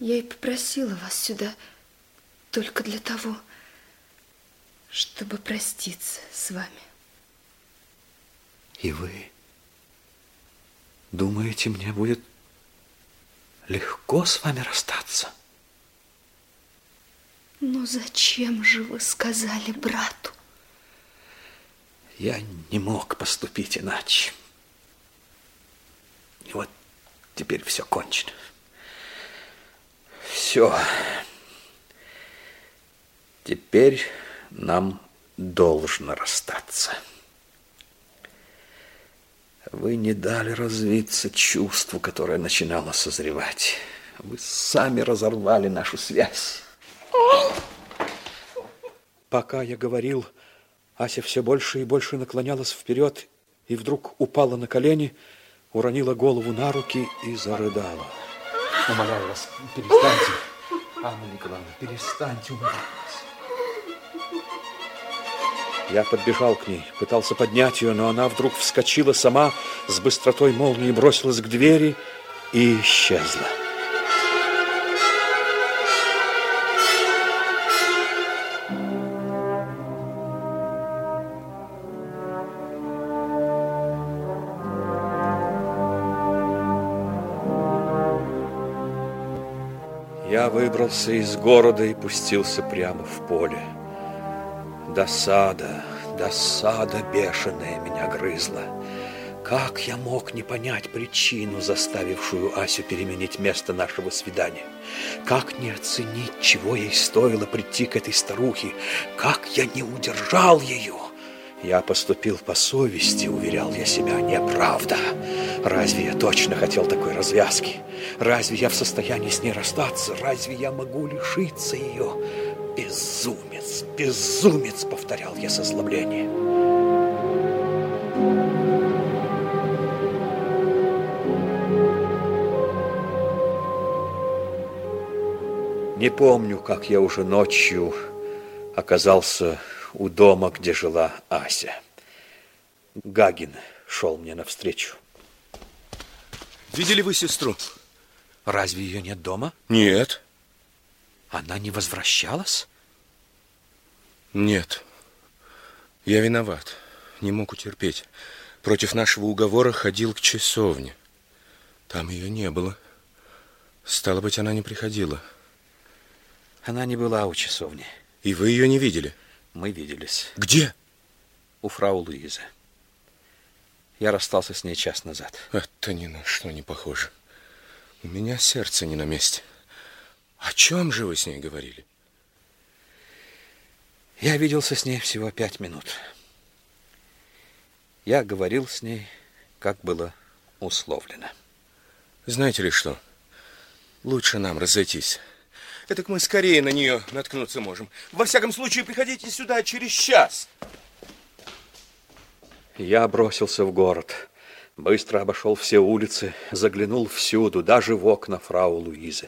Я и попросила вас сюда только для того, чтобы проститься с вами. И вы думаете, мне будет легко с вами расстаться? Ну зачем же вы сказали брату? Я не мог поступить иначе. И вот теперь все кончено. Все. Теперь нам должно расстаться. Вы не дали развиться чувству, которое начинало созревать. Вы сами разорвали нашу связь. Пока я говорил, Ася все больше и больше наклонялась вперед и вдруг упала на колени, уронила голову на руки и зарыдала. Умоляю вас, перестаньте. Анна Николаевна, перестаньте, умоляю вас. Я подбежал к ней, пытался поднять ее, но она вдруг вскочила сама, с быстротой молнии бросилась к двери и исчезла. Я выбрался из города и пустился прямо в поле. Досада, досада бешеная меня грызла. Как я мог не понять причину, заставившую Асю переменить место нашего свидания? Как не оценить, чего ей стоило прийти к этой старухе? Как я не удержал ее? Я поступил по совести, уверял я себя, неправда. Разве я точно хотел такой развязки? Разве я в состоянии с ней расстаться? Разве я могу лишиться ее? Безумец, безумец, повторял я с озлоблением. Не помню, как я уже ночью оказался у дома, где жила Ася. Гагин шел мне навстречу. Видели вы сестру? Разве ее нет дома? Нет. Она не возвращалась? Нет. Я виноват. Не мог утерпеть. Против нашего уговора ходил к часовне. Там ее не было. Стало быть, она не приходила. Она не была у часовни. И вы ее не видели? Мы виделись. Где? У фрау Луизы. Я расстался с ней час назад. Это ни на что не похоже. У меня сердце не на месте. О чем же вы с ней говорили? Я виделся с ней всего пять минут. Я говорил с ней, как было условлено. Знаете ли что? Лучше нам разойтись. Этак мы скорее на нее наткнуться можем. Во всяком случае, приходите сюда через час. Я бросился в город. Быстро обошел все улицы, заглянул всюду, даже в окна фрау Луизы.